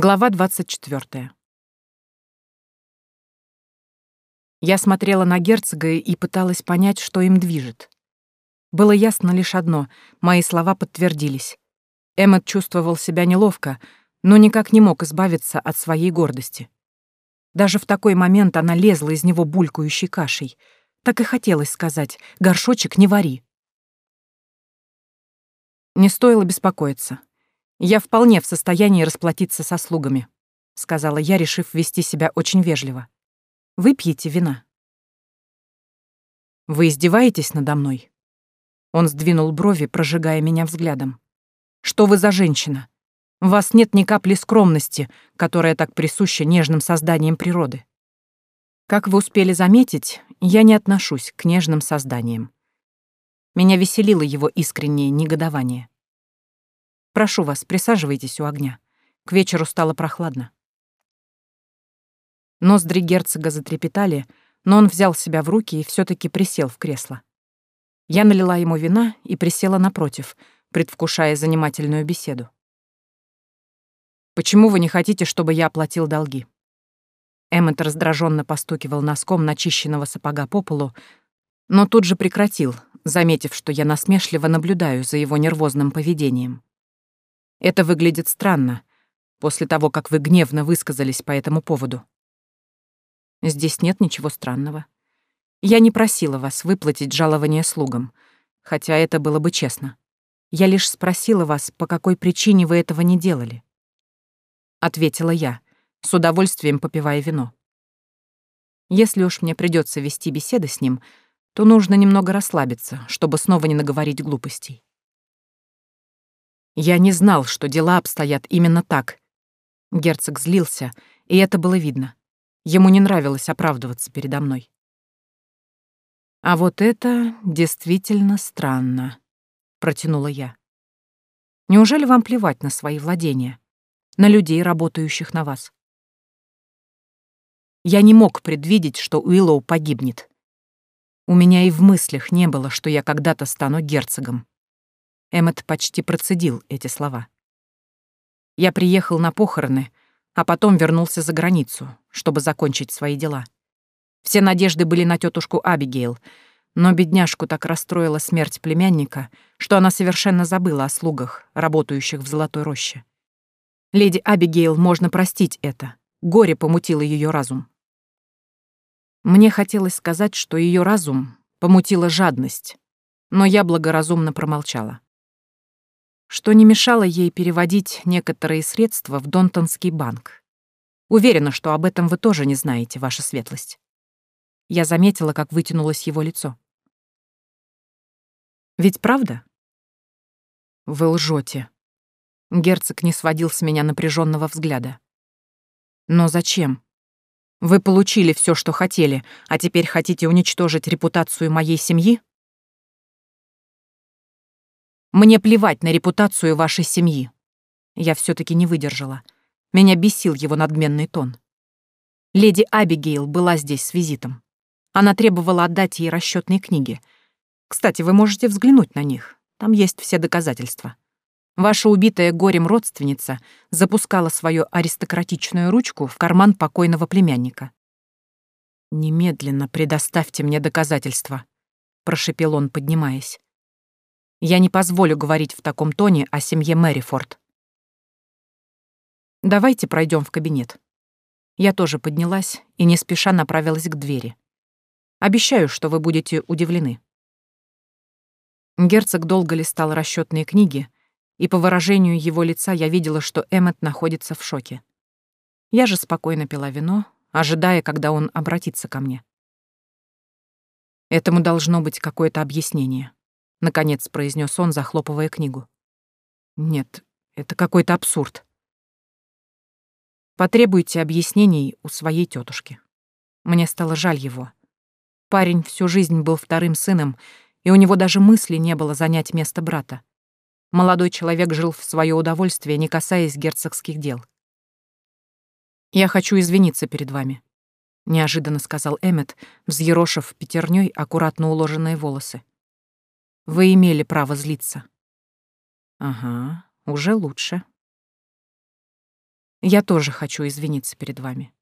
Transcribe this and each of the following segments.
Глава 24. Я смотрела на герцога и пыталась понять, что им движет. Было ясно лишь одно — мои слова подтвердились. Эммет чувствовал себя неловко, но никак не мог избавиться от своей гордости. Даже в такой момент она лезла из него булькающей кашей. Так и хотелось сказать «горшочек не вари». Не стоило беспокоиться. «Я вполне в состоянии расплатиться со слугами», — сказала я, решив вести себя очень вежливо. «Выпьете вина». «Вы издеваетесь надо мной?» Он сдвинул брови, прожигая меня взглядом. «Что вы за женщина? В вас нет ни капли скромности, которая так присуща нежным созданиям природы. Как вы успели заметить, я не отношусь к нежным созданиям. Меня веселило его искреннее негодование. Прошу вас, присаживайтесь у огня. К вечеру стало прохладно. Ноздри герцога затрепетали, но он взял себя в руки и все таки присел в кресло. Я налила ему вина и присела напротив, предвкушая занимательную беседу. «Почему вы не хотите, чтобы я оплатил долги?» Эммет раздраженно постукивал носком начищенного сапога по полу, но тут же прекратил, заметив, что я насмешливо наблюдаю за его нервозным поведением. Это выглядит странно, после того, как вы гневно высказались по этому поводу. Здесь нет ничего странного. Я не просила вас выплатить жалование слугам, хотя это было бы честно. Я лишь спросила вас, по какой причине вы этого не делали. Ответила я, с удовольствием попивая вино. Если уж мне придется вести беседы с ним, то нужно немного расслабиться, чтобы снова не наговорить глупостей. Я не знал, что дела обстоят именно так. Герцог злился, и это было видно. Ему не нравилось оправдываться передо мной. «А вот это действительно странно», — протянула я. «Неужели вам плевать на свои владения, на людей, работающих на вас?» Я не мог предвидеть, что Уиллоу погибнет. У меня и в мыслях не было, что я когда-то стану герцогом. Эммет почти процедил эти слова. Я приехал на похороны, а потом вернулся за границу, чтобы закончить свои дела. Все надежды были на тетушку Абигейл, но бедняжку так расстроила смерть племянника, что она совершенно забыла о слугах, работающих в Золотой роще. Леди Абигейл можно простить это. Горе помутило ее разум. Мне хотелось сказать, что ее разум помутила жадность, но я благоразумно промолчала что не мешало ей переводить некоторые средства в Донтонский банк. Уверена, что об этом вы тоже не знаете, ваша светлость. Я заметила, как вытянулось его лицо. Ведь правда? Вы лжете. Герцог не сводил с меня напряженного взгляда. Но зачем? Вы получили все, что хотели, а теперь хотите уничтожить репутацию моей семьи? Мне плевать на репутацию вашей семьи. Я все таки не выдержала. Меня бесил его надменный тон. Леди Абигейл была здесь с визитом. Она требовала отдать ей расчетные книги. Кстати, вы можете взглянуть на них. Там есть все доказательства. Ваша убитая горем родственница запускала свою аристократичную ручку в карман покойного племянника. «Немедленно предоставьте мне доказательства», — прошепел он, поднимаясь. Я не позволю говорить в таком тоне о семье Мэрифорд. Давайте пройдем в кабинет. Я тоже поднялась и не спеша направилась к двери. Обещаю, что вы будете удивлены. Герцог долго листал расчетные книги, и по выражению его лица я видела, что Эммет находится в шоке. Я же спокойно пила вино, ожидая, когда он обратится ко мне. Этому должно быть какое-то объяснение. — наконец произнес он, захлопывая книгу. «Нет, это какой-то абсурд. Потребуйте объяснений у своей тетушки. Мне стало жаль его. Парень всю жизнь был вторым сыном, и у него даже мысли не было занять место брата. Молодой человек жил в свое удовольствие, не касаясь герцогских дел. «Я хочу извиниться перед вами», — неожиданно сказал Эммет, взъерошив пятерней аккуратно уложенные волосы. Вы имели право злиться. Ага, уже лучше. Я тоже хочу извиниться перед вами.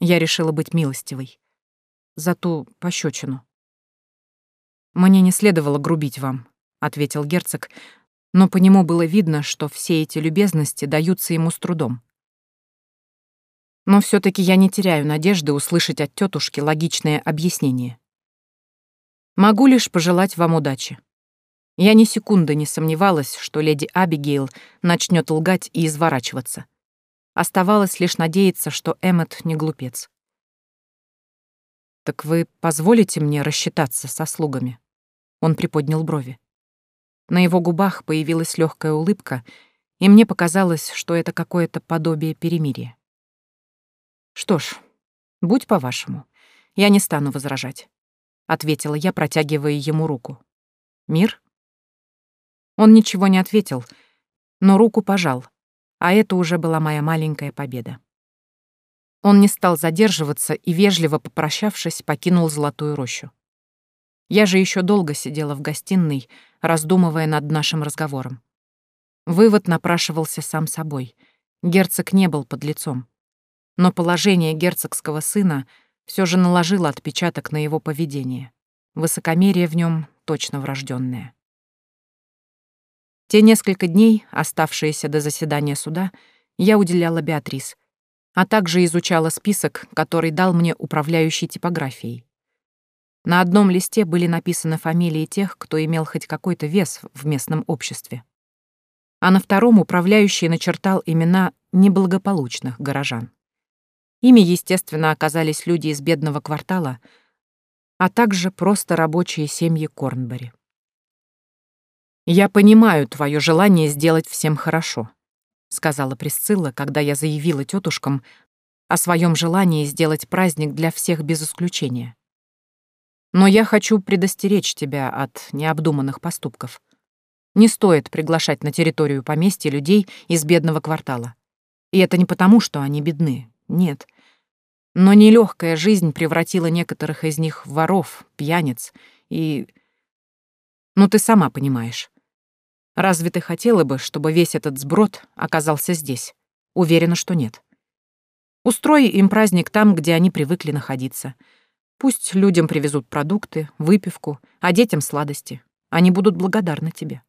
Я решила быть милостивой. За ту пощечину. Мне не следовало грубить вам, ответил герцог, но по нему было видно, что все эти любезности даются ему с трудом. Но все таки я не теряю надежды услышать от тетушки логичное объяснение. Могу лишь пожелать вам удачи. Я ни секунды не сомневалась, что леди Абигейл начнет лгать и изворачиваться. Оставалось лишь надеяться, что Эммет не глупец. «Так вы позволите мне рассчитаться со слугами?» Он приподнял брови. На его губах появилась легкая улыбка, и мне показалось, что это какое-то подобие перемирия. «Что ж, будь по-вашему. Я не стану возражать», — ответила я, протягивая ему руку. «Мир?» Он ничего не ответил, но руку пожал, а это уже была моя маленькая победа. Он не стал задерживаться и, вежливо попрощавшись, покинул Золотую рощу. Я же еще долго сидела в гостиной, раздумывая над нашим разговором. Вывод напрашивался сам собой. Герцог не был под лицом. Но положение герцогского сына все же наложило отпечаток на его поведение. Высокомерие в нем точно врожденное. Те несколько дней, оставшиеся до заседания суда, я уделяла Беатрис, а также изучала список, который дал мне управляющий типографией. На одном листе были написаны фамилии тех, кто имел хоть какой-то вес в местном обществе. А на втором управляющий начертал имена неблагополучных горожан. Ими, естественно, оказались люди из бедного квартала, а также просто рабочие семьи Корнбери. «Я понимаю твое желание сделать всем хорошо», — сказала Присцилла, когда я заявила тетушкам о своем желании сделать праздник для всех без исключения. «Но я хочу предостеречь тебя от необдуманных поступков. Не стоит приглашать на территорию поместья людей из бедного квартала. И это не потому, что они бедны, нет. Но нелегкая жизнь превратила некоторых из них в воров, пьяниц и... Ну, ты сама понимаешь. Разве ты хотела бы, чтобы весь этот сброд оказался здесь? Уверена, что нет. Устрой им праздник там, где они привыкли находиться. Пусть людям привезут продукты, выпивку, а детям сладости. Они будут благодарны тебе.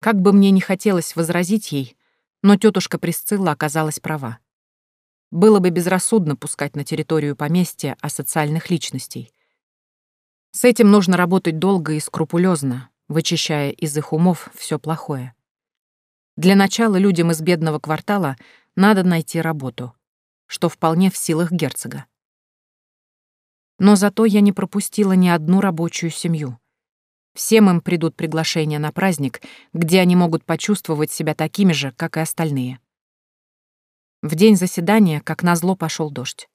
Как бы мне ни хотелось возразить ей, но тетушка Присцилла оказалась права. Было бы безрассудно пускать на территорию поместья асоциальных личностей. С этим нужно работать долго и скрупулезно, вычищая из их умов все плохое. Для начала людям из бедного квартала надо найти работу, что вполне в силах герцога. Но зато я не пропустила ни одну рабочую семью. Всем им придут приглашения на праздник, где они могут почувствовать себя такими же, как и остальные. В день заседания, как назло, пошел дождь.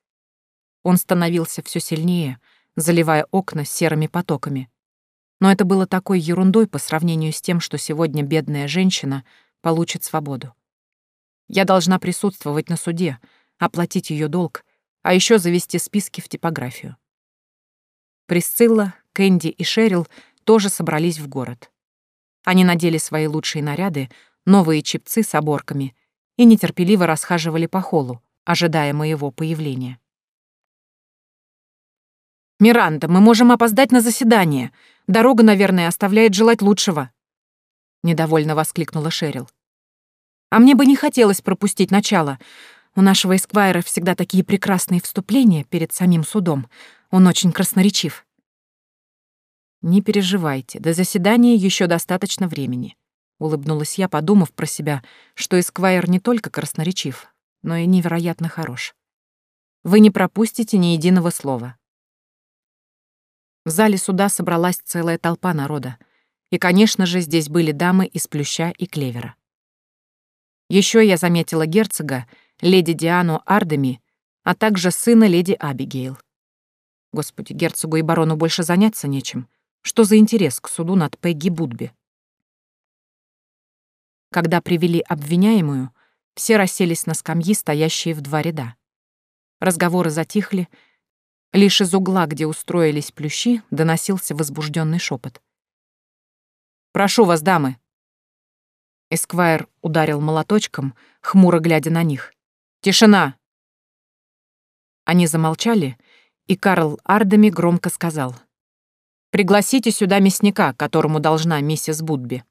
Он становился все сильнее — заливая окна серыми потоками. Но это было такой ерундой по сравнению с тем, что сегодня бедная женщина получит свободу. Я должна присутствовать на суде, оплатить ее долг, а еще завести списки в типографию. Присцилла, Кэнди и Шерил тоже собрались в город. Они надели свои лучшие наряды, новые чипцы с оборками и нетерпеливо расхаживали по холлу, ожидая моего появления. «Миранда, мы можем опоздать на заседание. Дорога, наверное, оставляет желать лучшего», — недовольно воскликнула Шерил. «А мне бы не хотелось пропустить начало. У нашего эсквайра всегда такие прекрасные вступления перед самим судом. Он очень красноречив». «Не переживайте, до заседания еще достаточно времени», — улыбнулась я, подумав про себя, что эсквайр не только красноречив, но и невероятно хорош. «Вы не пропустите ни единого слова. В зале суда собралась целая толпа народа. И, конечно же, здесь были дамы из Плюща и Клевера. Еще я заметила герцога, леди Диану Ардеми, а также сына леди Абигейл. Господи, герцогу и барону больше заняться нечем. Что за интерес к суду над Пегги Будби? Когда привели обвиняемую, все расселись на скамьи, стоящие в два ряда. Разговоры затихли, Лишь из угла, где устроились плющи, доносился возбужденный шепот. «Прошу вас, дамы!» Эсквайр ударил молоточком, хмуро глядя на них. «Тишина!» Они замолчали, и Карл Ардами громко сказал. «Пригласите сюда мясника, которому должна миссис Будби».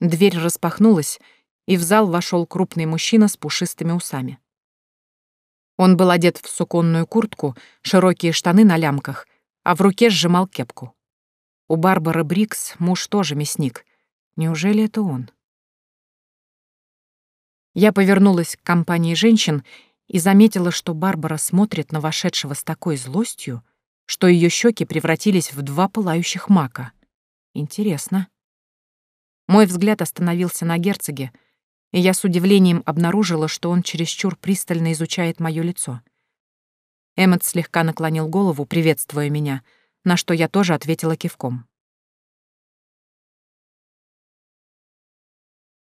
Дверь распахнулась, и в зал вошел крупный мужчина с пушистыми усами. Он был одет в суконную куртку, широкие штаны на лямках, а в руке сжимал кепку. У Барбары Брикс муж тоже мясник. Неужели это он? Я повернулась к компании женщин и заметила, что Барбара смотрит на вошедшего с такой злостью, что ее щеки превратились в два пылающих мака. Интересно. Мой взгляд остановился на герцоге, и я с удивлением обнаружила, что он чересчур пристально изучает мое лицо. Эммет слегка наклонил голову, приветствуя меня, на что я тоже ответила кивком.